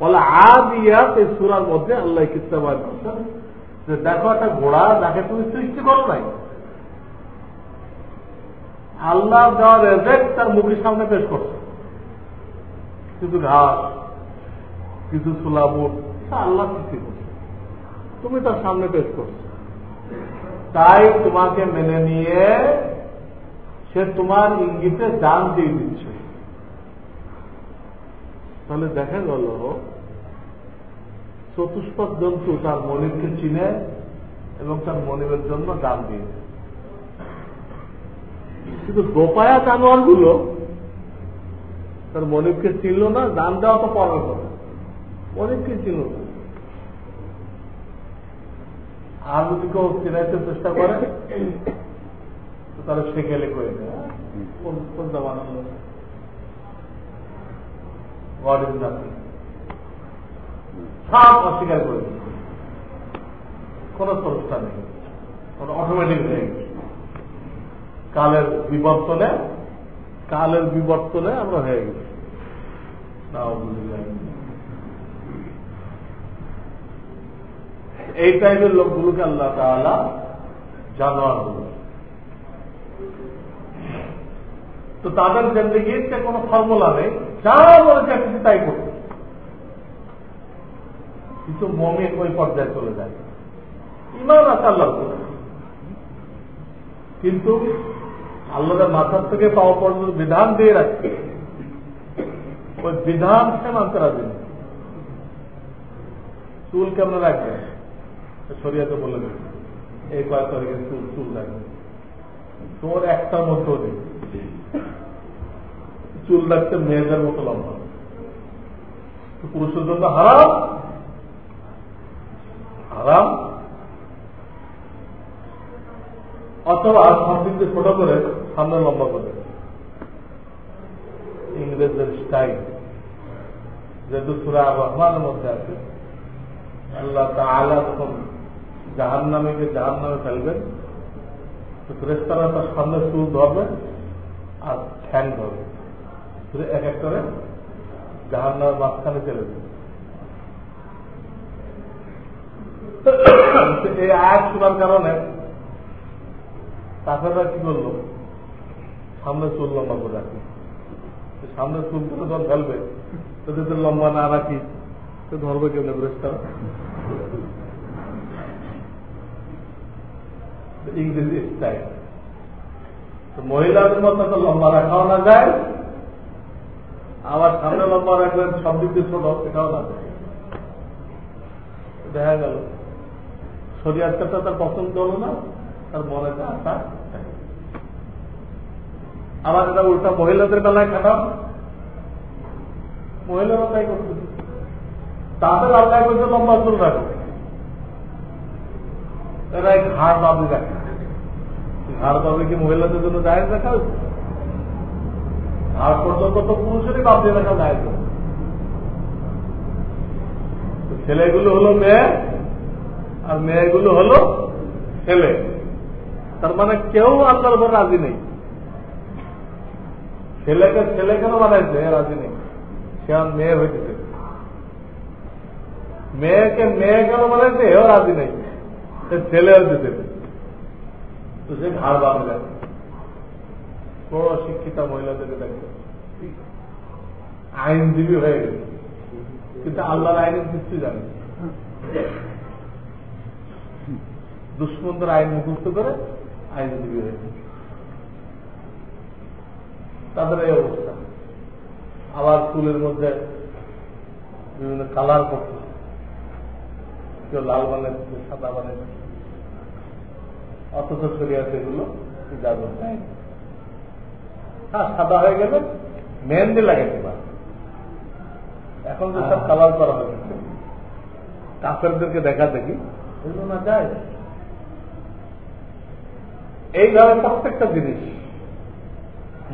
বলে সুরার মধ্যে আল্লাহ দেখো একটা ঘোড়া তুমি সৃষ্টি করো নাই। আল্লাহ তার মুখের সামনে পেশ করছে। কিছু ঘাস, কিছু সুলাবুট আল্লাহ সৃষ্টি করছে। তুমি তার সামনে পেশ করছ। তাই তোমাকে মেনে নিয়ে সে তোমার ইঙ্গিতে জান দিয়ে দিচ্ছে। তাহলে দেখা গেল, চতুষ্পদ জন্তু তার মনিবকে চিনে এবং তার মনিবের জন্য দান দিয়েছে কিন্তু দোপায়া জানোয়ারগুলো তার মনিবকে চিনল না দান দেওয়া তো পরের কথা। মনিবকে চিনল না। আর যদি কেউ চেনাইতে চেষ্টা করে তো তারা সে গেলে করে দেয় কোন জামানা গড ইজ নাথিং সব অস্বীকার করে কোন স্রষ্টা নেই। কোন অটোমেটিক হয়ে কালের বিবর্তনে কালের বিবর্তনে আমরা হয়ে গেছি। এই টাইপের লোকগুলোকে আল্লাহ তালা জানোয়ার বলে তো তাদের জিন্দগিতে কোনো ফর্মুলা নেই। যা বলেছে কিছু তাই করতে কিন্তু মমিন ওই পর্যায়ে চলে যায়। ইমান আছে আল্লাহ কিন্তু আল্লাহর মাথার থেকে পাওয়া পর্যন্ত বিধান দিয়ে রাখছে। ওই বিধান সে মানতে রাজি চুল কেমন রাখবে? শরিয়াতে বলে দেবে। এই কয়েক তারিখে চুল চুল রাখবে। তোর একটার মধ্যেও নেই। চুল রাখতে মেয়েদের মতো লম্বা। পুরুষের জন্য হারাম। হারাম। অথবা সবদিকে ছোট করে সামনে লম্বা করে। ইংরেজদের স্টাইল। যেহেতু সুরা রহমানের মধ্যে আছে, আল্লাহ আলা তখন জাহান নামে জাহান নামে ফেলবেন ফ্রেস্তারা তার সামনে চুল ধরবে আর ঠ্যাং ধরবে এক এক করে জাহান নামের মাঝখানে চলে যাবে এই আয়াত শোনার কারণে কাফেররা কি করল? সামনে চুল লম্বা করে রাখি সামনে চুল করে যখন ফেলবে? তোদের লম্বা না রাখি তো ধরবে কেমন গ্রেস্তার ইংরেজি স্টাইল তো মহিলাদের মতো তো লম্বা রাখাও না যায় আবার সামনে লম্বা রাখলেন, সব দিক দিয়ে ছোট সেটাও না। দেখা গেল। শরিয়াতটা তার পছন্দ হলো না, তার মনে আশা আবার এটা উল্টা মহিলাদের বেলায় খাটাও। মহিলারা তাই করতে তাদের আল্লাহ করতে লম্বা চুল রাখো। এরা ঘাড় বাবু রাখে। ঘাড় বাবু কি মহিলাদের জন্য দায়ের রাখা হচ্ছে ঘাড় পর্যন্ত তো পুরুষেরই বাপ দিয়ে রাখা দায়ের ছেলেগুলো হলো মেয়ে, আর মেয়েগুলো হলো ছেলে। তার মানে কেউ আল্লাহর উপর রাজি নেই। ছেলেকে ছেলে কেন বানাইছে? রাজি নেই। সে আর মেয়ে হইতেছে। মেয়েকে মেয়ে কেন বানাইছে? এও রাজি নেই। সে ছেলে দিতে তো সে ঘাড় বাঁধলে বড় শিক্ষিতা মহিলাদেরকে দেখবে। আইনজীবী হয়ে গেছে। কিন্তু আল্লাহর আইনের কিছু জানে। দুষ্মন্দের আইন মুখস্থ করে আইনজীবী হয়েছে তাদের এই অবস্থা। আবার চুলের মধ্যে বিভিন্ন কালার করছে কেউ লাল বানাচ্ছে সাদা বানাচ্ছে অথচ শরিয়াতে এগুলো নেয় হ্যাঁ সাদা হয়ে গেলে মেহেন্দি লাগাইতে পারে এখন যে সব কালার করা হয়ে গেছে। কাফেরদেরকে দেখা দেখি। এগুলো না যায়। এইভাবে প্রত্যেকটা জিনিস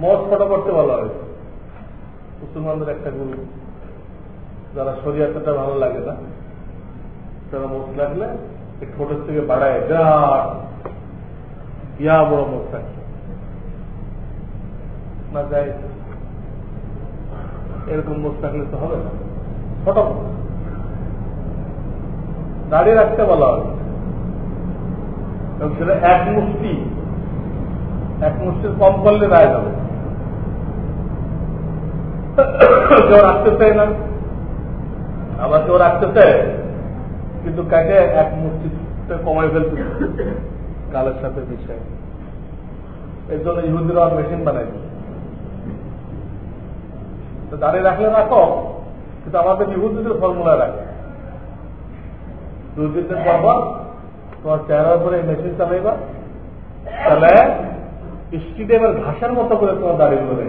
মদ ফটো করতে বলা হয়েছে। মুসলমানদের একটা গুরু যারা শরীয়তটা ভালো লাগে না, তারা মত লাগলে ঠোঁটের থেকে বাড়ায়, বিরাট ইয়া বড় মত থাকে না যায়, এরকম মুখ থাকলে তো হবে না। ছোট দাঁড়িয়ে রাখতে বলা হবে সেটা এক মুষ্টি, এক মুষ্টির কম করলে দায় যাবে কেউ রাখতে চায় না, আবার কেউ রাখতে চায়, কিন্তু কাকে এক মুষ্টিতে কমাই ফেলতে গালের সাথে বিষয় এর জন্য ইহুদিরা মেশিন বানাই তো দাঁড়িয়ে রাখলে রাখো কিন্তু আমাদের ইহুদিদের ফর্মুলা রাখে দুই তিন দিন পর তোমার চেহারার উপরে মেশিন চালাইবা। তাহলে স্টেডিয়ামের ঘাসের মতো করে তোমার দাঁড়িয়ে করে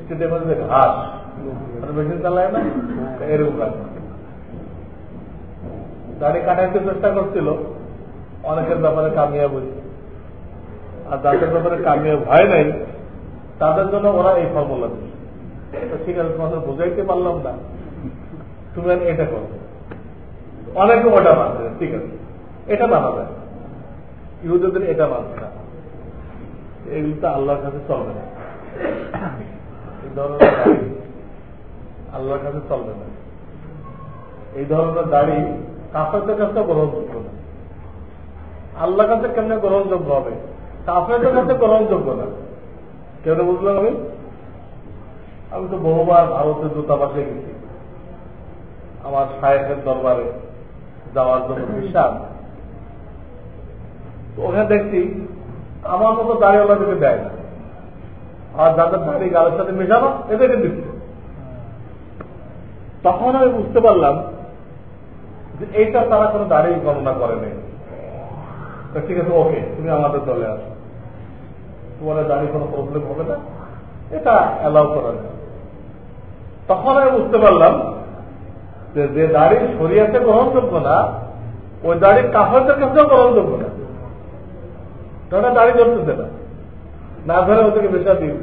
স্টেডিয়ামের যে ঘাস। মেশিন চালায় না, এরকম রাখবে দাড়ি কাটাইতে চেষ্টা করছিল, অনেকের ব্যাপারে কামিয়াব হয়েছে আর যাদের ব্যাপারে কামিয়াব হয় নাই তাদের জন্য ওরা এই ফর্মুলা দিচ্ছে। ঠিক আছে, তোমাদের বুঝাইতে পারলাম না। তুমি এটা করো। অনেকে ওটা মানছে ঠিক আছে। এটা মানা যায়। ইহুদের এটা মানছে না। এগুলি তো আল্লাহর কাছে চলবে না। এই ধরনের আল্লাহর কাছে চলবে না। এই ধরনের দাড়ি কাফেরদের কাছে গ্রহণযোগ্য না। আল্লাহর কাছে কেমনে গ্রহণযোগ্য হবে? কাফেরদের কাছে গ্রহণযোগ্য না। কেন বুঝলাম আমি? আমি তো বহুবার ভারতের দূতাবাসে গেছি। আমার সাহেবের দরবারে যাওয়ার জন্য হিসাব ওখানে দেখছি, আমার মতো দাঁড়িয়ে দেয় না। আর যাদের দাঁড়িয়ে গালের সাথে মেশানো, এদেরকে দিচ্ছে। তখন আমি বুঝতে পারলাম যে এইটা তারা কোনো দাঁড়িয়ে গণনা করে নেই। ঠিক আছে, ওকে, তুমি আমাদের দলে আসো। তোমার দাঁড়িয়ে কোনো প্রবলেম হবে না। এটা অ্যালাউ করা যায়। তখন আমি বুঝতে পারলাম যে যে দাড়ি সরিয়াতে গ্রহণযোগ্য না, ওই দাড়ি কাফেরদের কাছেও গ্রহণযোগ্য না। তারা দাড়ি ধরতেছে না। না ধরে ওদেরকে বেশা দিয়ে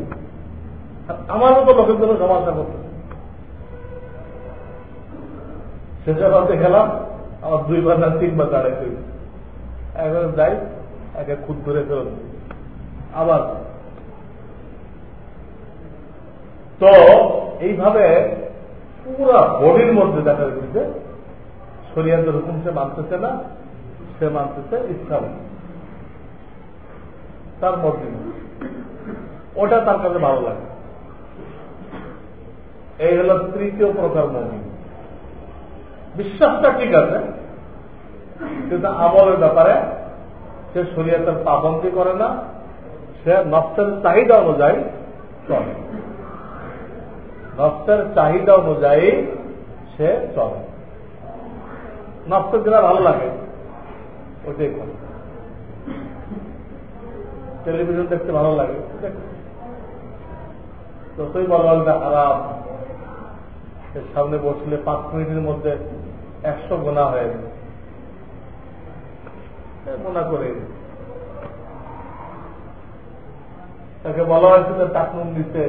আমার মতো লোকের জন্য সমাজটা করতে শেষে রাতে গেলাম আমার দুইবার না তিনবার দাঁড়াই তুই একবার যাই, একে খুদ ধরে ফেরত আবার তো এইভাবে পুরা বডির মধ্যে দেখা যাচ্ছে শরিয়াতের হুকুম সে মানতেছে না, সে মানতেছে ইসলাম। তার মধ্যে ওটা তার কাছে ভালো লাগে। এই হল তৃতীয় প্রকার মমি বিশ্বাসটা ঠিক আছে, কিন্তু আমলের ব্যাপারে সে শরীয়তের পাবন্দি করে না সে নষ্টের চাহিদা অনুযায়ী চলে। নষ্টের চাহিদা অনুযায়ী সে চলে। নষ্টের যেটা ভালো লাগে, ওইটাই করে। টেলিভিশন দেখতে ভালো লাগে যতই বলা বলবে আরাম সামনে বসলে পাঁচ মিনিটের মধ্যে একশো গোনা হয়ে গোনা করে তাকে বলা হয়েছে যে টাকনুন দিতে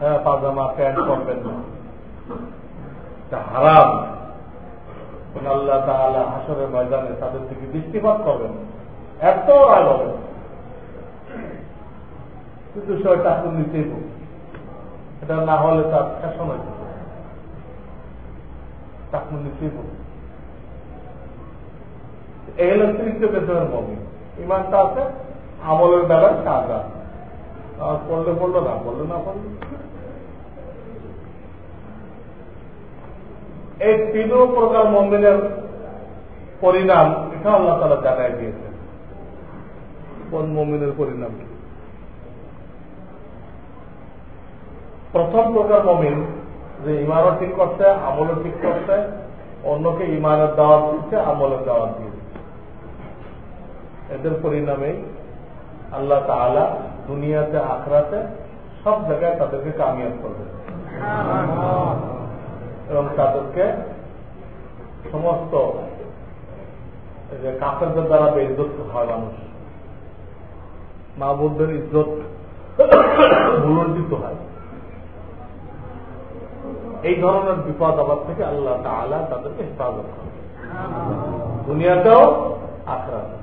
হ্যাঁ পাজামা, প্যান্ট করবেন না। হারাম। আল্লাহ তাহলে হাসরের ময়দানে তাদের দিকে দৃষ্টিপাত করবেন এত রাগ হবে। কিন্তু সে টাকুন নিতেই এটা না হলে তার ফ্যাশন হয়েছে টাকুন নিতেই এই হলো তৃতীয় পেছনের মমি ইমানটা আছে? আমলের বেলায় কাজ আছে পড়লে পড়ল না পড়লে না পড়ল এই তিন প্রকার মন্দিরের পরিণাম এটা আল্লাহ তালা জানাই দিয়েছেন। কোন মমিনের পরিণাম কি? প্রথম প্রকার মমিন যে ইমানও ঠিক করছে, আমলও ঠিক করছে, অন্যকে ইমানের দাওয়াত দিচ্ছে, আমলের দাওয়াত দিয়ে এদের পরিণামে আল্লাহ তালা দুনিয়াতে আখড়াতে সব জায়গায় তাদেরকে কামিয়াব করবে। এবং তাদেরকে সমস্ত কাফেরদের দ্বারা বেইজ্জত হয় মানুষ। মা বোনদের ইজ্জত ভুলঞ্চিত হয়। এই ধরনের বিপদ আবার থেকে আল্লাহ তালা তাদেরকে হেফাজত করে। দুনিয়াতেও আখড়া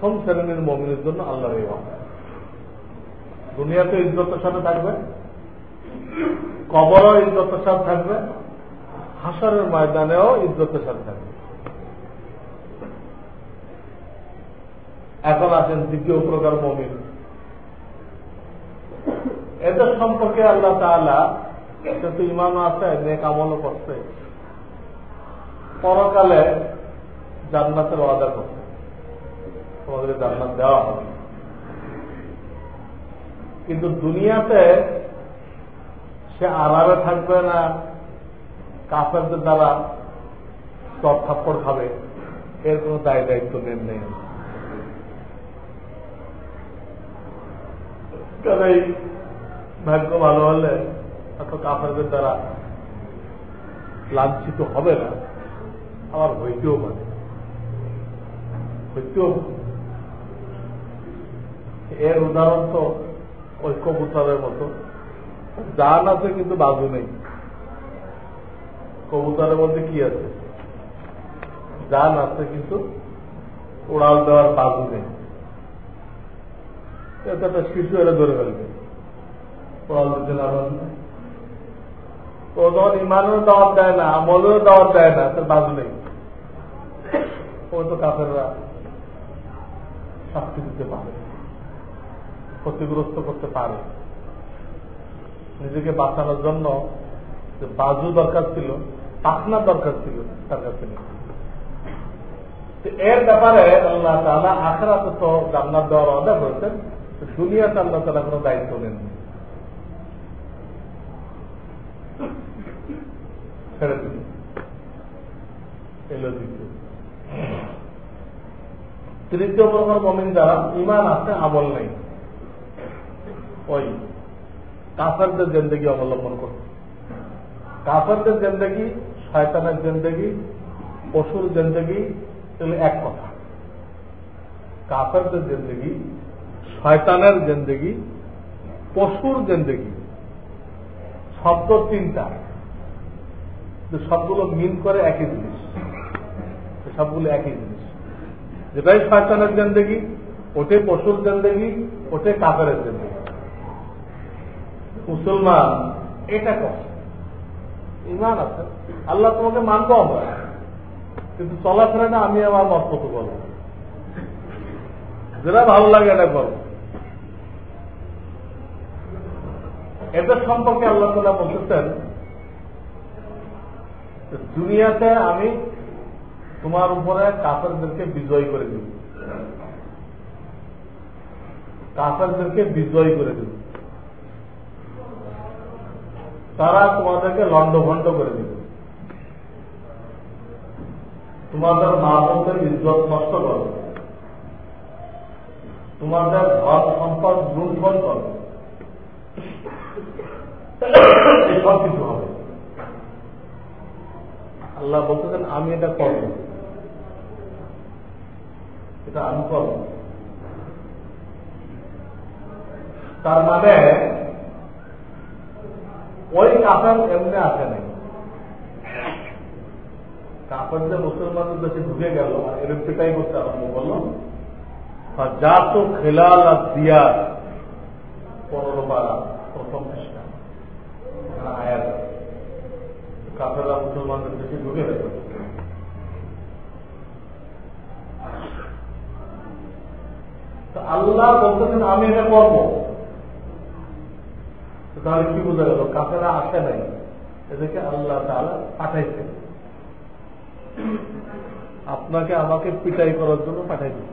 প্রথম শ্রেণির মমিনের জন্য আল্লাহর এই দুনিয়াতে ইজ্জতের সাথে থাকবে, কবরও ইজ্জতের সাথে থাকবে হাসারের ময়দানেও ইজ্জতের সাথে থাকবে। এখন আছেন দ্বিতীয় প্রকার মমিন। এদের সম্পর্কে আল্লাহ তাহলা কিন্তু ইমান আছে, নেক আমলও করছে। পরকালে জান্নাতের ওয়াদা করছে। তোমাদের জান্নাত দেওয়া হবে। কিন্তু দুনিয়াতে সে আরামে থাকবে না, কাফেরদের দ্বারা চট থাপ্পড় খাবে, এর কোন দায় দায়িত্ব নেন নেই। এই ভাগ্য ভালো হলে এত কাফেরদের দ্বারা লাঞ্ছিত হবে না, আবার হইতেও পারে। হইতেও এর উদাহরণ তো ওই কবুতরের মতো। জান আছে কিন্তু বাজু নেই। কবুতরের মধ্যে কি আছে? জান আছে কিন্তু উড়াল দেওয়ার বাজু নেই। একটা শিশু এরা ধরে ফেলবে। উড়াল দিতে না ও যখন ইমানের দাওয়াত দেয় না আমলেরও দাওয়াত দেয় না, তার বাজু নেই। ও তো কাফেররা শাস্তি দিতে পারে। ক্ষতিগ্রস্ত করতে পারে। নিজেকে বাঁচানোর জন্য যে বাজু দরকার ছিল, পাখনা দরকার ছিল তার কাছে এর ব্যাপারে আল্লাহ তালা আখড়াতে তো জান্নাত দেওয়ার অর্ডার করেছেন দুনিয়াতে আল্লাহ তালা কোনো দায়িত্ব নেন তৃতীয় প্রকার মমিন যারা ইমান আছে, আমল নেই। ওই কাফারদের জেন্দেগি অবলম্বন করছে কাফারদের জেন্দেগি, শয়তানের জেন্দেগি, পশুর জেন্দেগি এক কথা। কাফারদের জেন্দেগি, শয়তানের জেন্দেগি, পশুর জেন্দেগি, শব্দ তিনটা। সবগুলো মিন করে একই জিনিস। সবগুলো একই জিনিস। যেটাই শয়তানের জেন্দেগি, ওটাই পশুর জেন্দেগি, ওটাই কাপের জেন্দেগি। মুসলমান, এটা কষ্ট। ইমান আছে। আল্লাহ তোমাকে মানবো আমরা কিন্তু চলাফেরাটা আমি আমার মত করব যেটা ভালো লাগে এটা করব এদের সম্পর্কে আল্লাহ তালা বলতেছেন দুনিয়াতে আমি তোমার উপরে কাফেরদেরকে বিজয় করে দিব। কাফেরদেরকে বিজয় করে দিব। তারা তোমাদেরকে লণ্ডভণ্ড করে দিবে। তোমাদের মা বোনদের ইজ্জত নষ্ট করবে তোমাদের ঘর সম্পদ লুণ্ঠন করবে সব কিছু হবে। আল্লাহ বলতেছেন, আমি এটা করব। এটা আমি করব। তার মানে ওই কাফের এমনি আসে নাই। কাফের যে মুসলমানদের দেশে ঢুকে গেল এরকম পিটাই করতে আরম্ভ করল। যা তো খেলাল আর দিয়া পনেরো পারা, প্রথম চেষ্টা আয়াত মুসলমানদের দেশে ঢুকে গেল। আল্লাহ বলতেছেন, আমি এটা করব। তাহলে কি বোঝা গেল? কাফেরা আসে নাই। এদেরকে আল্লাহ পাঠাইছে আপনাকে আমাকে পিটাই করার জন্য পাঠাইছে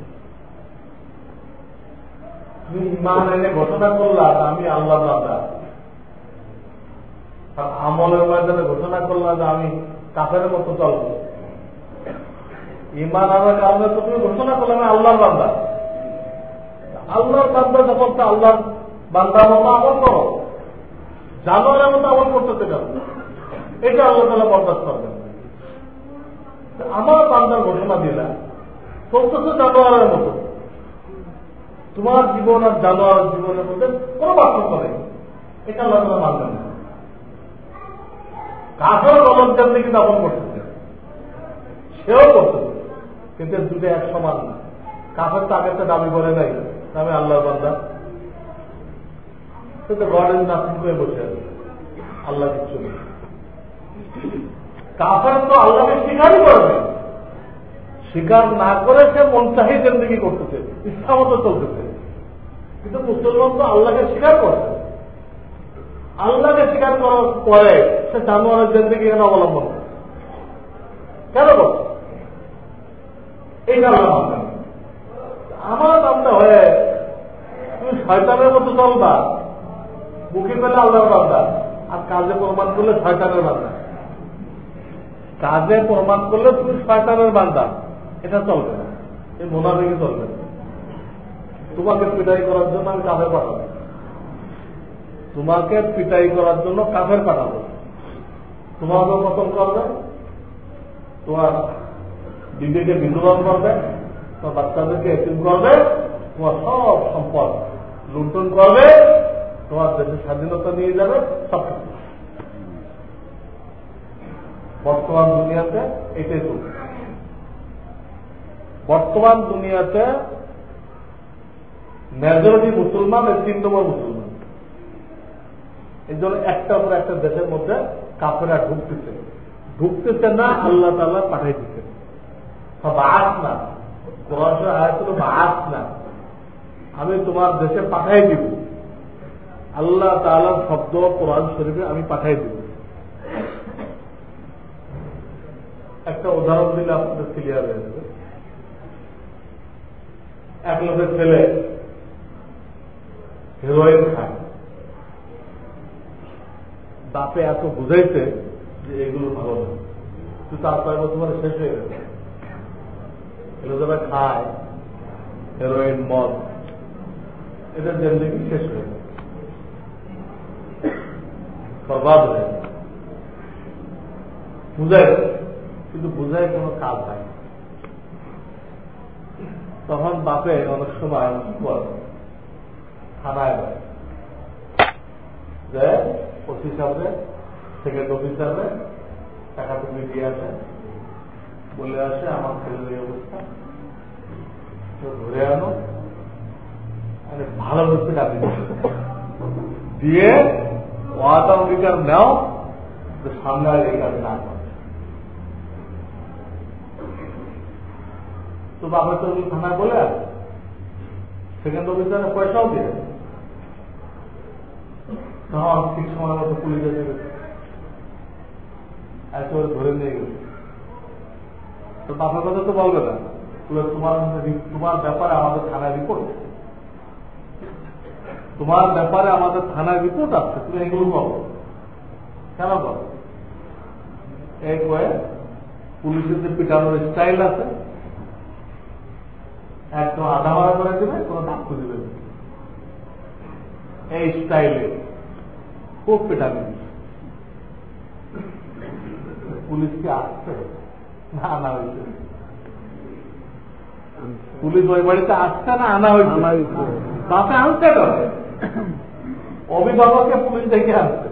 তুমি ইমান এনে ঘোষণা করলা আমি আল্লাহ আর আমলের ময়দানে ঘোষণা করলাম যে আমি কাফের মতো চলবো। ইমান আনার কারণে তো তুমি ঘোষণা করলাম আমি আল্লাহর বান্দা। আল্লাহর বান্দা যখন তো আল্লাহর বান্দার মতো আমল করো জানোয়ারের মতো আমল করতেছে কেন? এটা আল্লাহ তালা বরদাস্ত করবেন। আমার বান্দার ঘোষণা দিলা চলতেছে জানোয়ারের মতো। তোমার জীবন আর জানোয়ার জীবনের মধ্যে কোন পার্থক্য নেই। এটা আল্লাহ মানবেন না। কাঠের কলমটার দিকে দাপন করতেছে। সেও করতেছে। কিন্তু দুটো এক সমান না। কাফের তো আগের দাবি করে নাই আমি আল্লাহ বান্দা। সে তো গড ইজ নাথিং করে বসে আছে। আল্লাহ কিচ্ছু নেই কাফের তো আল্লাহকে স্বীকারই করবে স্বীকার না করে সে মন চাহি জিন্দগি করতেছে ইচ্ছা মতো চলতেছে। কিন্তু মুসলমান তো আল্লাহকে স্বীকার করে আল্লাহকে স্বীকার করার পরে সে জানোয়ারের জিন্দগি কেন অবলম্বন কেন করছে? এই কারণে আমার নামটা হয়ে, তুমি শয়তানের মতো চলবা মুখে পেলে আল্লাহর বান্দা আর কাজে প্রমাণ করলে শয়তানের বান্দা। কাজে প্রমাণ করলে তুমি শয়তানের বান্দা। এটা চলবে না। এই মোনাফিকে চলবে না। তোমাকে পিটাই করার জন্য আমি কাফের পাঠাবো। তোমাকে পিটাই করার জন্য কাফের পাঠাবো। তোমাকে পতন করবে। তোমার বিবেকে বিন্দুবান করবে। তোমার বাচ্চাদেরকে এটিম করবে। তোমার সব সম্পদ লুণ্ঠন করবে। তোমার দেশের স্বাধীনতা নিয়ে যাবে, সব বর্তমান দুনিয়াতে এটাই চলছে বর্তমান দুনিয়াতে মেজরিটি মুসলমান এই তিন নম্বর মুসলমান। এই জন্য একটা পর একটা দেশের মধ্যে কাপড়া ঢুকতেছে। ঢুকতেছে না, আল্লাহ তাল্লাহ পাঠাই দিচ্ছে বাস না। কোরআন আয়াত বাস না। আমি তোমার দেশে পাঠাই দিব। আল্লাহ তালার শব্দ কোরআন শরীফে আমি পাঠাই দিব। একটা উদাহরণ দিলে আপনাদের ক্লিয়ার হয়ে যাবে। এক লোকের ছেলে হেরোইন খায়। বাপে এত বুঝাইছে যে এগুলো ভালো না। কিন্তু তার কয়েক বছর শেষ হয়ে গেছে। এগুলো যারা খায় হেরোইন মদ এদের জিন্দগি শেষ হয়ে বরবাদ হয়ে গেছে বুঝাই কিন্তু বুঝায় কোনো কাজ নাই তখন বাপে অনেক সময় থানায় যায় যে ওসি সাহেবে সেকেন্ড অফিসারে টাকা তুমি দিয়ে আসে বলে আসে, আমার ছেলের এই অবস্থা। ধরে আনো ভালো হচ্ছে দিয়ে ওয়াদা অঙ্গীকার নেও সামনে আর এই কাজ না করে। তো বাবা তো থানায় বলে আসে। সেকেন্ড অফিসারে পয়সাও দিয়ে তখন ঠিক সময় মতো পুলিশ এসে গেছে। একেবারে ধরে নিয়ে গেছে। তো বাপের কথা তো বলবে না। তোমার তোমার ব্যাপারে আমাদের থানায় রিপোর্ট তোমার ব্যাপারে আমাদের থানায় রিপোর্ট আছে তুমি এগুলো বলো কেন এই কয়ে পুলিশের যে পিটানোর স্টাইল আছে একদম আধা মারা করে দেবে কোনো ডাক্তার দিবে এই স্টাইলে খুব পেটাবি। পুলিশকে আসছে? না আনা হয়েছে। পুলিশ ওই বাড়িতে আসছে না আনা হয়েছে? বাপে আনছে তো? অভিভাবককে পুলিশ দেখে আসছে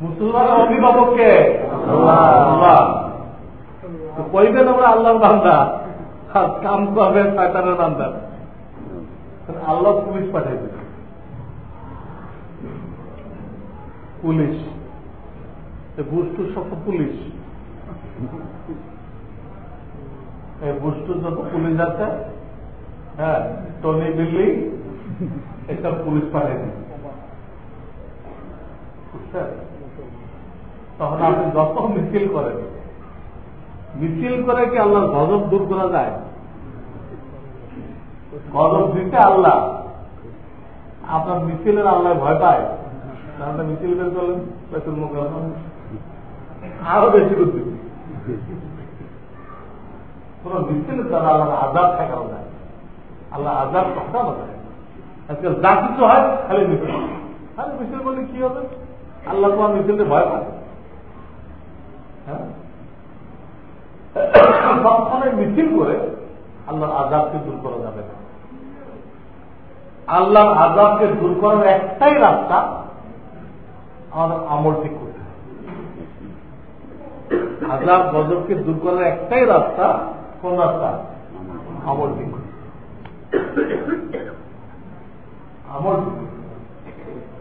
মুসলমানের অভিভাবককে? কইবেন আমরা আল্লাহর বান্দা। কাম করবে শয়তানের বান্দা। আল্লাহ পুলিশ পাঠিয়ে দেবে। পুলিশ। বুস্টুর সব পুলিশ। এই বুস্টুর যত পুলিশ আছে হ্যাঁ টনি বিল্লি একটা পুলিশ পাঠিয়ে দিন তখন আপনি যত মিছিল করেন, মিছিল করে কি আল্লাহর গজব দূর করা যায়? গজব দিতে আল্লাহ। আপনার মিছিলের আল্লাহ ভয় পায়। তাহলে মিছিল বের করলেন পেটুল মুখ আরও বেশি বুদ্ধি। কোন মিছিলের দ্বারা আল্লাহ আজাদ ঠেকানো যায়। আল্লাহ আজাদ ঠকানো যায়। আজকাল যা কিছু হয় খালি মিছিল খালি মিছিল কি হবে? আল্লাহ তোমার মিছিলকে ভয় হ্যাঁ? মিছিল করে আল্লাহর দূর করা যাবে না। আল্লাহর দূর করার একটাই রাস্তা আমাদের আমল ঠিক করতে আজাদ গজবকে দূর করার একটাই রাস্তা কোন রাস্তা? আমল ঠিক আমল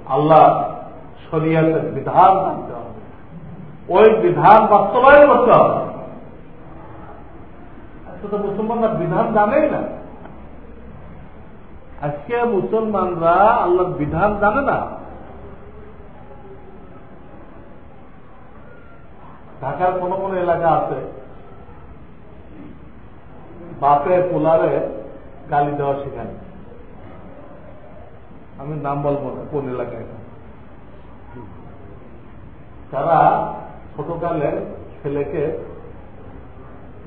আল্লাহ শরিয়াতের বিধান মানতে হবে। ওই বিধান বাস্তবায়ন করতে হবে। তো মুসলমানরা বিধান জানেই না। আজকে মুসলমানরা আল্লাহর বিধান জানে না। ঢাকার কোন কোন এলাকা আছে। বাপে পোলারে গালি দেওয়া শেখায়। আমি নাম বলব না, কোন এলাকায়? তারা ছোটকালে ছেলেকে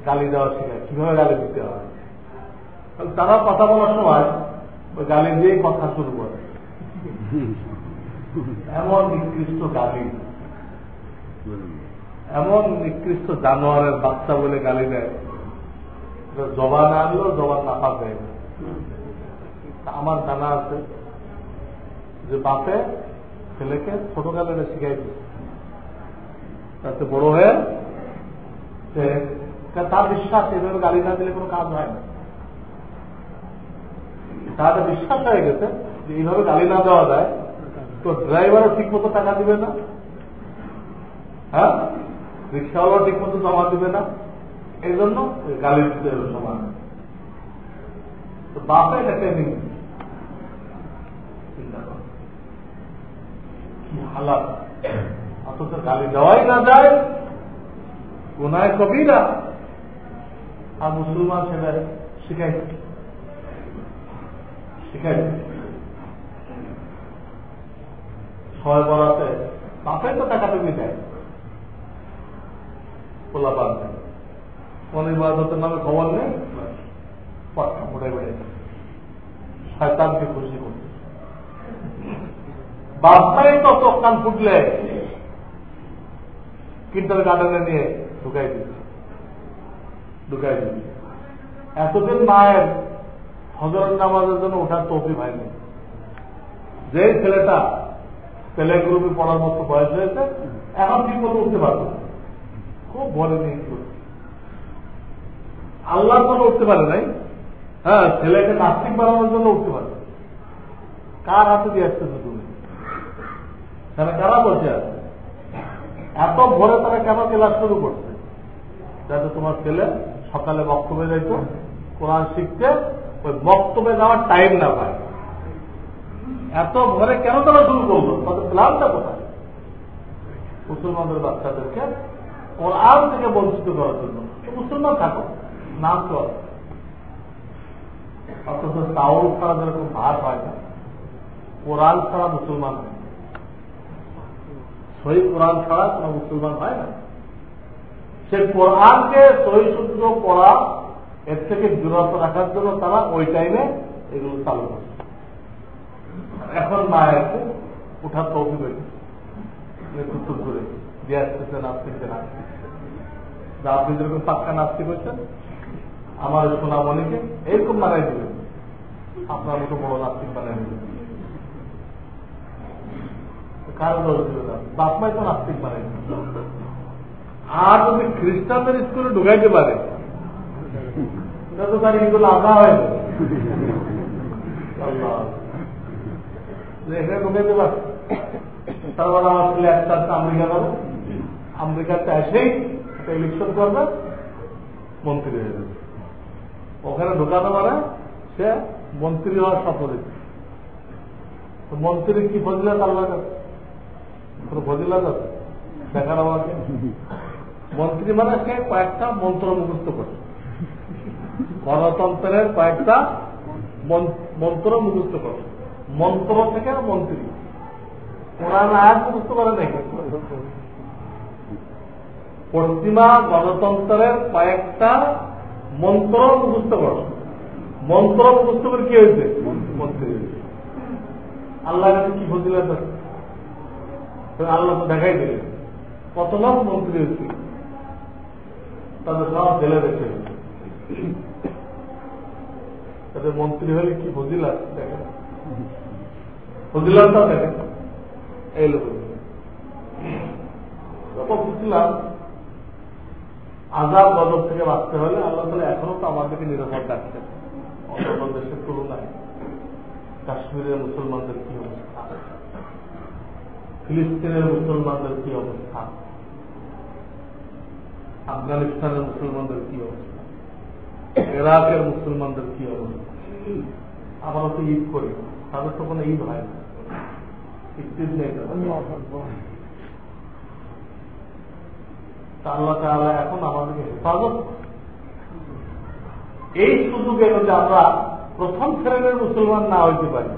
গালি দেওয়া শেখায়। কীভাবে গালি দিতে হয়? তারা কথা বলার সময় গালি দিয়েই কথা শুরু করে। এমন নিকৃষ্ট গালি। এমন নিকৃষ্ট জানোয়ারের বাচ্চা বলে গালি দেয়। জবা না আনলেও জবা নাফা দেয় আমার জানা আছে। যে বাপে ছেলেকে ছোটকালে শিখাই দিচ্ছে তাতে বড় হয়ে তার বিশ্বাস এভাবে গালি না দিলে কোনো কাজ হয় না। তাদের বিশ্বাস হয়ে গেছে যে এইভাবে গালি না দেওয়া যায়, তো ড্রাইভারও ঠিক মতো টাকা দিবে না হ্যাঁ? রিক্সাওয়ালাও ঠিক মতো জমা দিবে না এই জন্য গালি দিতে হবে সমান। তো বাপে এটাকে কি অথচ গালি দেওয়াই না যায় কোনায় কবিরা। আর মুসলমান সেটা শিখাই শিখাই ছয় বরাতে বাপে তো টাকা তুমি দেয়। পোলা পান অনির্বাদতের নামে খবর নেই? পটকা মোটাই বেড়ে শয়তানকে খুশি করতে। বাপটাই তো চোখ কান ফুটলে। কিন্টাল গার্ডেনে নিয়ে ঢুকাই দিচ্ছে ঢুকাই দিচ্ছে এতদিন মায়ের হজরত নামাজের জন্য ওঠার তৌফি হয়নি। যে ছেলেটা ছেলে গ্রুপে পড়ার মতো বয়স হয়েছে, এখন ঠিক মতো উঠতে পারবে খুব ভরে নিয়ে আল্লাহর জন্য উঠতে পারে নাই। হ্যাঁ ছেলেকে নাস্তিক বানানোর জন্য উঠতে পারে কার হাতে দিয়ে আসতেছে তুমি? তারা কারা বসে আছে? এত ভোরে তারা কেন ক্লাস শুরু করছে? যাতে তোমার ছেলে সকালে বক্তব্যে যাইত, কোরআন শিখতে, ওই বক্তব্যে যাওয়ার টাইম না পায়। এত ভোরে কেন তারা শুরু করল? তাদের প্ল্যানটা কোথায়? মুসলমানদের বাচ্চাদেরকে কোরআন থেকে বঞ্চিত করার জন্য। মুসলমান থাকো নাম তো অথচ চাউল ছাড়া যেরকম ভাত হয় না, কোরআন ছাড়া মুসলমান হয় সহি কোরআন ছাড়া কোন মুসলমান হয় না। সে কোরআনকে সহি শুদ্ধ পড়া এর থেকে বিরত রাখার জন্য তারা ওই টাইমে এগুলো চালু করে। এখন মায়ের উঠার তৌফিক হয়েছে। নেতৃত্ব করে দিয়ে আসতেছে নাস্তিকদের আপনি যেরকম পাক্কা নাস্তিক হয়েছেন, আমার সোনামণিকে এরকম বানাই দিবেন আপনার মতো বড় নাস্তিক বানাই দিবেন কার বাপমাই তো নাস্তিক বানাই আর যদি খ্রিস্টানদের স্কুলে ঢুকাইতে পারে তার হয়। এখানে ঢুকাইতে পারে। তারপর আমার ছেলে একটা আমেরিকা আমেরিকাতে এসেই ইলেকশন করবে, মন্ত্রী হয়ে যাবে। ওখানে ঢোকাতে পারে, সে মন্ত্রী হওয়ার শপথ তো মন্ত্রী কি ফজিলাত আল্লাহ কোনো ফজিলাত আছে দেখার আমাকে। মন্ত্রী মানে সে কয়েকটা মন্ত্র মুখস্থ করে। গণতন্ত্রের কয়েকটা মন্ত্র মুখস্থ করে। মন্ত্র থেকে মন্ত্রী। কোরআন আয়াত মুখস্থ করে নাকি পশ্চিমা গণতন্ত্রের কয়েকটা মন্ত্র মুখস্থ করো। মন্ত্র মুখস্থ করে কি হয়েছে? মন্ত্রী আল্লাহ কি ফজিলাত আছে? আল্লাহ দেখাই দিলেন। কত লাখ মন্ত্রী হয়েছে তাদের সব জেলে রেখে তাদের মন্ত্রী হলে কি ফজিলাত দেখেন? ফজিলাতটা দেখেন। এই লোক। বুঝলাম আজাদ গজব থেকে বাঁচতে হলে আল্লাহ তালা এখনও তো আমাদেরকে নিরাপদ রাখছে অন্য দেশের তুলনায়। কাশ্মীরের মুসলমানদের কি অবস্থা? ফিলিস্তিনের মুসলমানদের কি অবস্থা? আফগানিস্তানের মুসলমানদের কি অবস্থা? ইরাকের মুসলমানদের কি অবস্থা? আমরা তো ঈদ করি তাদের তো কোনো ঈদ হয় না। আল্লাহ তাহলে এখন আমাদেরকে হেফাজত এই সুযোগে যদি আমরা প্রথম শ্রেণির মুসলমান না হইতে পারি।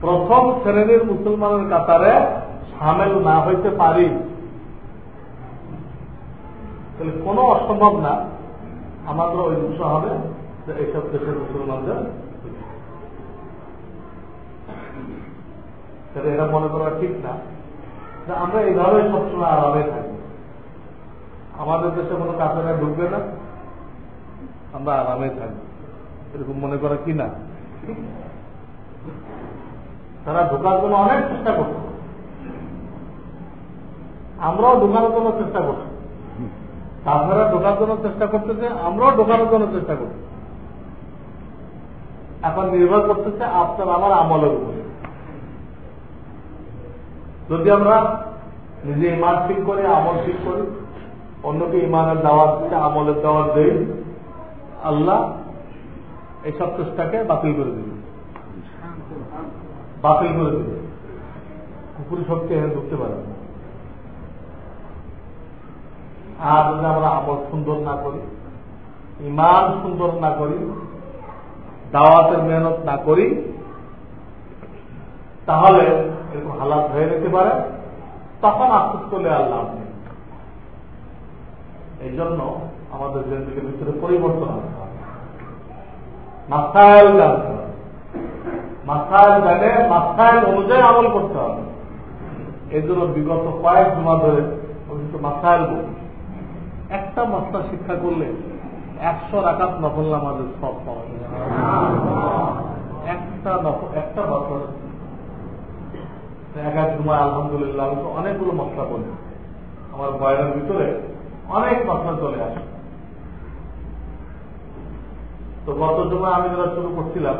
প্রথম শ্রেণির মুসলমানের কাতারে সামেল না হইতে পারি। তাহলে কোনো অসম্ভব না। আমাদের ওই উৎস হবে যে এইসব দেশের মুসলমানদের তাহলে এটা মনে করা ঠিক না যে আমরা এইভাবে সবসময় আরামে থাকি। আমাদের দেশে কোনো কাছাকাছি ঢুকবে না। আমরা আরামে থাকি। এরকম মনে করা কি না? তারা ঢোকার জন্য অনেক চেষ্টা করছে। আমরাও ঢোকানোর জন্য চেষ্টা করছি। তাছাড়া ঢোকার জন্য চেষ্টা করতেছে, আমরাও ঢোকানোর জন্য চেষ্টা করছি। এখন নির্ভর করতেছে আপনার আমার আমলের উপরে। যদি আমরা নিজে ইমান ঠিক করি, আমল ঠিক করি, অন্যকে ইমানের দাওয়াত দিতে আমলের দাওয়াত দেই, আল্লাহ এইসব চেষ্টাকে বাতিল করে দিবে বাতিল করে দিবে কুকুরি শক্তি এখানে ঢুকতে পারে আর যদি আমরা আমল সুন্দর না করি ইমান সুন্দর না করি, দাওয়াতের মেহনত না করি, তাহলে এরকম হালাত হয়ে যেতে পারে, তখন আফসোস করলে আর লাভ আল্লাহ এই জন্য আমাদের জিন্দগির ভিতরে পরিবর্তন আনতে হবে। মাসাইল জানতে মাসাইল জানে মাসাইল অনুযায়ী আমল করতে হবে। এই জন্য বিগত কয়েক জমা ধরে অভিযুক্ত মাসাইল বলি। একটা মাস্তা শিক্ষা করলে একশো রাকাত নকল আমাদের সব পাওয়া যায়। একটা একটা বছর এক এক সময় আলহামদুলিল্লাহ অনেকগুলো মশলা বলি। আমার বয়নের ভিতরে অনেক মশলা চলে আসে। তো গত সময় আমি যারা শুরু করছিলাম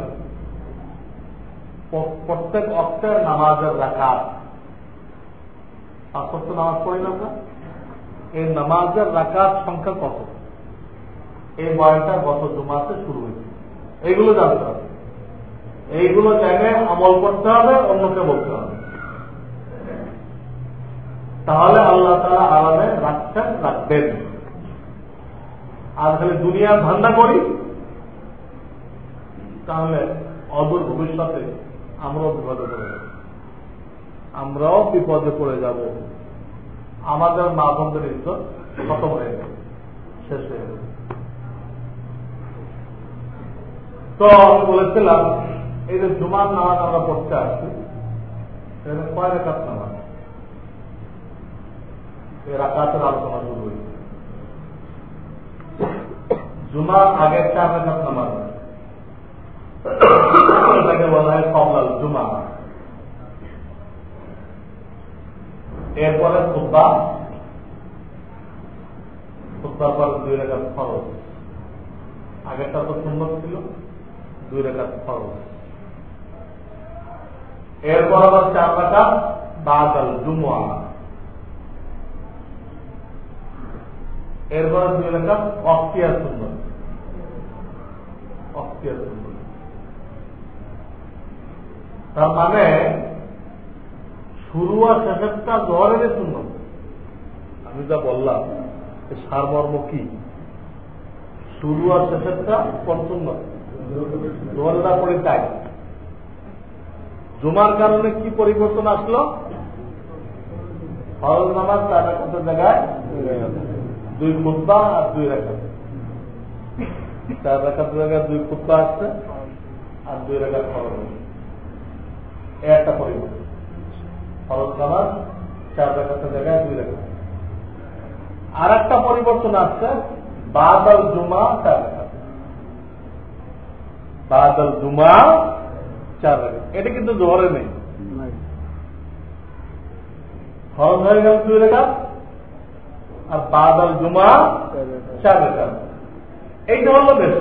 প্রত্যেক অক্টের নামাজের রাকাত। পাঁচ নামাজ পড়িলাম না এই নামাজের রাকাত সংখ্যা কত? এই বয়সটা গত জমাতে শুরু হয়েছে। এইগুলো জানতে হবে। এইগুলো জেনে আমল করতে হবে, অন্যকে বলতে হবে। তাহলে আল্লাহ তারা আরামে রাখছেন, রাখবেন। আর খালি দুনিয়ার ধান্দা করি, তাহলে অদূর ভবিষ্যতে আমরাও বিপদে পড়ে যাব। আমরাও বিপদে পড়ে যাব। আমাদের মা বন্ধের ইজ্জত খতম হয়ে যাবে? শেষ হয়ে যাবে। তো আমি বলেছিলাম, এই যে জুমার নামাজ আমরা পড়তে আসছি কয় রেখাত নামাজ? এই রাকাতের আলোচনা শুরু হয়েছে। জুমার আগের চার রেখাত নামাজ। এটাকে বলা হয় কমলাল জুমা। এরপরে খুদ্া খুদ্ার পরে দুই রেখাত খরচ আগেরটা তো সুন্দর ছিল, দুই রেখাত খরচ এরপর আবার চার রাখা বাদাল জুমুয়া। এরপর দুই রেখা অক্তিয়ার সুন্দর অক্তিয়ার সুন্দর তার মানে শুরু আর শেষেরটা জোয়ারের সুন্দর আমি যা বললাম সারমর্ম কি? শুরু আর শেষেরটা কোন সুন্দর পড়ে তাই। জুমার কারণে কি পরিবর্তন আসলো? ফরজ নামাজ চার রাখাতের জায়গায় দুই খুদ্া আর দুই রেখা চার রাখাতের জায়গায় দুই খুদ্া আসছে আর দুই রেখা ফরজ। একটা পরিবর্তন ফরজ নামাজ চার রেখাতের জায়গায় দুই রেখা আর একটা পরিবর্তন আসছে বাদল জুমা চার রেখা বাদল জুমা চার রেখা এটা কিন্তু জোহরে নেই। ফরজ হয়ে গেল দুই রেখা আর বাদাল জুমা চার রেখাত এইটা হলো বেশ।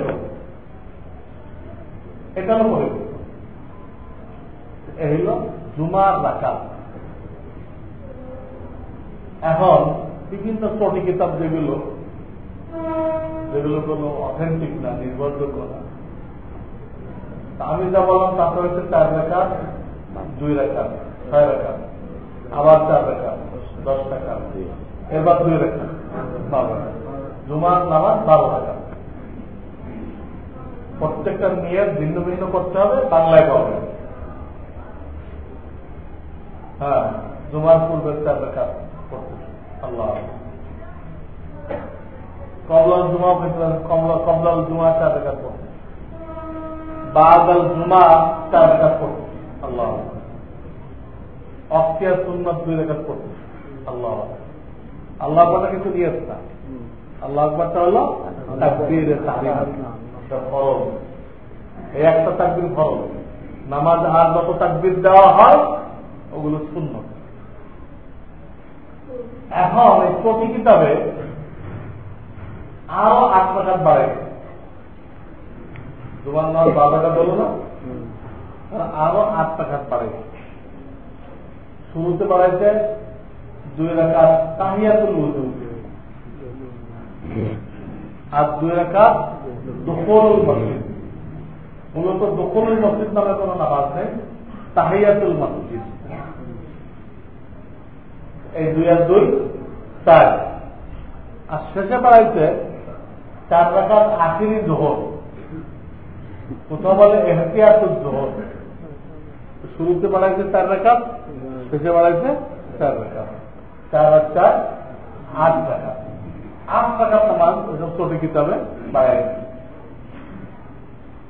এটা হলো পরিবর্তন। এই হলো জুমার রাখাত এখন বিভিন্ন স্টডি কিতাব যেগুলো যেগুলো কোনো অথেন্টিক না নির্ভরযোগ্য না। আমি যা বললাম তাতে হচ্ছে চার রেখা দুই রেখা ছয় রেখা আবার চার রেখা দশ টাকা এবার দুই রেখা বারো জুমার নামাজ বারো টাকা প্রত্যেকটা নিয়ে ভিন্ন ভিন্ন করতে হবে বাংলায় পাবে হ্যাঁ জুমার পূর্বে চার রেখা করতে আল্লাহ কবলাল জুমা কবলাল জুমা চার রেখা করতে বাদাল জুমা চার রেখা করতে আল্লাহ অক্তিয়ার সুন্নত দুই রেখা করতে আল্লাহ আল্লাহ আকবরটা কিছু নিয়েছে না। আল্লাহ আকবরটা হলো তাকবীর এই একটা তাকবির ফরজ। নামাজ আর যত দেওয়া হয় ওগুলো শূন্য। এখন এই প্রতি কিতাবে আরও টাকার বাড়ে। তোমার নাম বারোটা বলো না? আরও আট টাকার বাড়ে। শুরুতে বাড়াইছে দুই রাখা তাহিয়াতুল উজু আর দুই রাখা দখলুল মসজিদ। মূলত দখলুল মসজিদ নামে কোন নামাজ নেই, তাহিয়াতুল মসজিদ। এই দুই আর দুই, চার। আর শেষে বাড়াইছে চার রাখার আখিরি জোহর। কোথাও বলে এহতিয়াতুল জোহর। শুরুতে বাড়াইছে চার রাখা শেষে বাড়াইছে চার রাখা চার আর চার, আট টাকা আট টাকা সমান ওইসব ছোট কিতাবে বাড়াই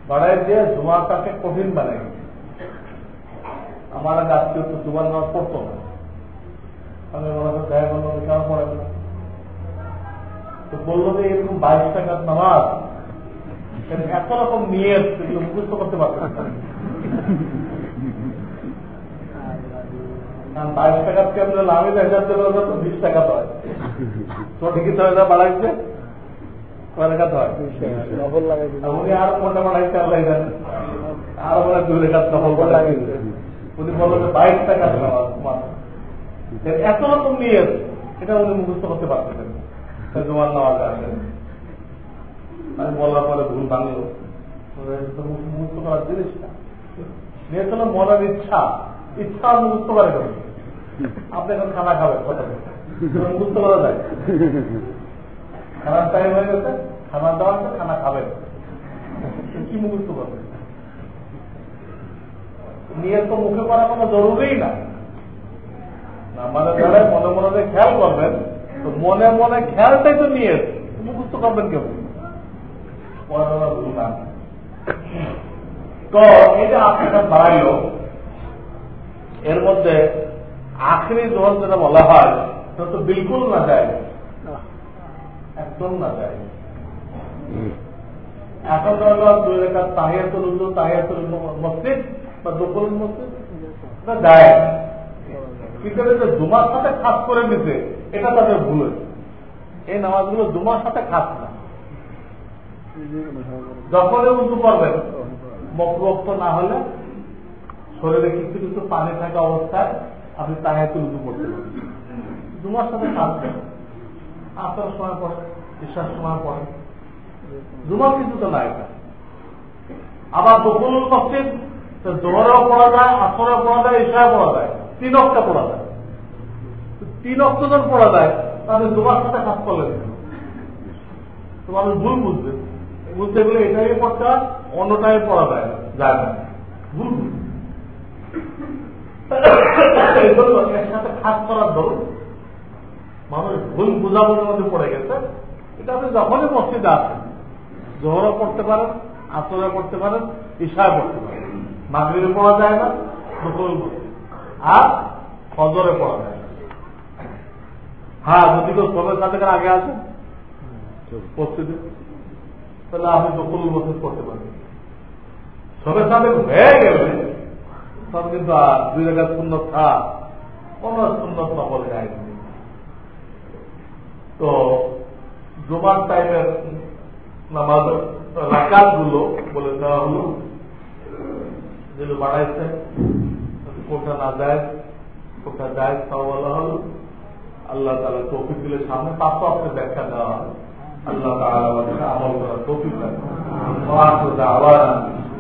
বাড়াই দিয়ে জুমাটাকে কঠিন বানাই আমার আজকে তো জুমার নামাজ পড়তো না। আমি মনে করি দেখা করলাম কেন পড়ে না তো বলল যে এরকম বাইশ টাকার নামাজ এত রকম নিয়ে এগুলো মুখস্থ করতে পারতেন। কারণ বাইশ টাকার কেন্দ্রে লাভে হাজার দেবে তো বিশ টাকা হয়। তো ঠিকই তো এটা বাড়াইছে। কয় টাকা উনি আরও মোটা বাড়াইছে আল্লাহ জানেন আরও বলে দুই রেখা দখল উনি বলল বাইশ টাকা এত রকম নিয়ে এটা উনি মুখস্থ করতে পারতেছেন জোয়ার নেওয়া যায় আমি বলার পরে ভুল ভাঙলো। মুক্ত করার জিনিস না। নিয়ে মনের ইচ্ছা। ইচ্ছা মুক্ত করে আপনি এখন খানা খাবেন, কথা মুক্ত করা যায়। খানার টাইম হয়ে গেছে, খানা দেওয়া আছে খানা খাবেন। কি মুখস্থ করবেন? নিয়ে তো মুখে করা কোনো জরুরি না। আমাদের যারা মনে মনে খেয়াল করবেন, তো মনে মনে খেয়ালটাই তো নিয়ে মুখস্থ করবেন কেউ? তো এটা আপনাকে বাড়াইল, এর মধ্যে আখরি জোহর যেটা বলা হয়, সেটা তো বিলকুল না যায়। একদম না যায়। এখন হলো দুই রেখা তাহিয়াতুল তাহিয়াতুল মসজিদ বা দখল মসজিদ? যায়। কিন্তু যে জুমার সাথে খাস করে নিতে এটা তাদের ভুল হয়েছে। এই নামাজগুলো জুমার সাথে খাস না। যখনই উঁচু করবেন মকরক্ত না হলে শরীরে কিছু কিছু পানি থাকা অবস্থায় আপনি তাহাতে উঁচু করতে পারেন। জুমার সাথে কাজ করেন আসার সময় পড়ে, ঈশার সময় পড়ে। জুমার কিন্তু তো না এটা। আবার দখল মসজিদ জোহরেও পড়া যায়, আসরেও পড়া যায় ঈশায় পড়া যায়। তিন অক্টা পড়া যায়। তিন অক্ট যখন পড়া যায়, তাহলে জুমার সাথে কাজ করলেন তো মানুষ ভুল বুঝবে। বুঝতে গেলে এটাই পড়তে অন্যটাই পড়া যায় যায় না। ভুল এর সাথে খাস করার ধরুন মানুষ ভুল মধ্যে পড়ে গেছে। এটা জোহরও পড়তে পারেন আসরে পড়তে পারেন ঈশায় পড়তে পারেন। মাগরিবে পড়া যায় না। আর ফজরে পড়া যায়। হ্যাঁ যদি কেউ সবের সাথে আগে আসেন প্রস্তুতি তাহলে আপনি দখল বছর করতে পারবেন সবের সাথে হয়ে গেলে সব কিন্তু আর দুই জায়গায় শূন্য থাক কোন শূন্য নকল যায় তো জুমার টাইমের নামাজ রাকাতগুলো বলে দেওয়া হলো। যেগুলো বাড়াইছে। কোনটা না যায় কোনটা যায় তাও বলা হল। আল্লাহ তালা তৌফিক দিলে সামনে পাঁচশো আপনার ব্যাখ্যা দেওয়া আল্লাহ তালা আমাদেরকে আমল করার তৌফিক আবার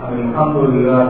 আলহামদুলিল্লাহ।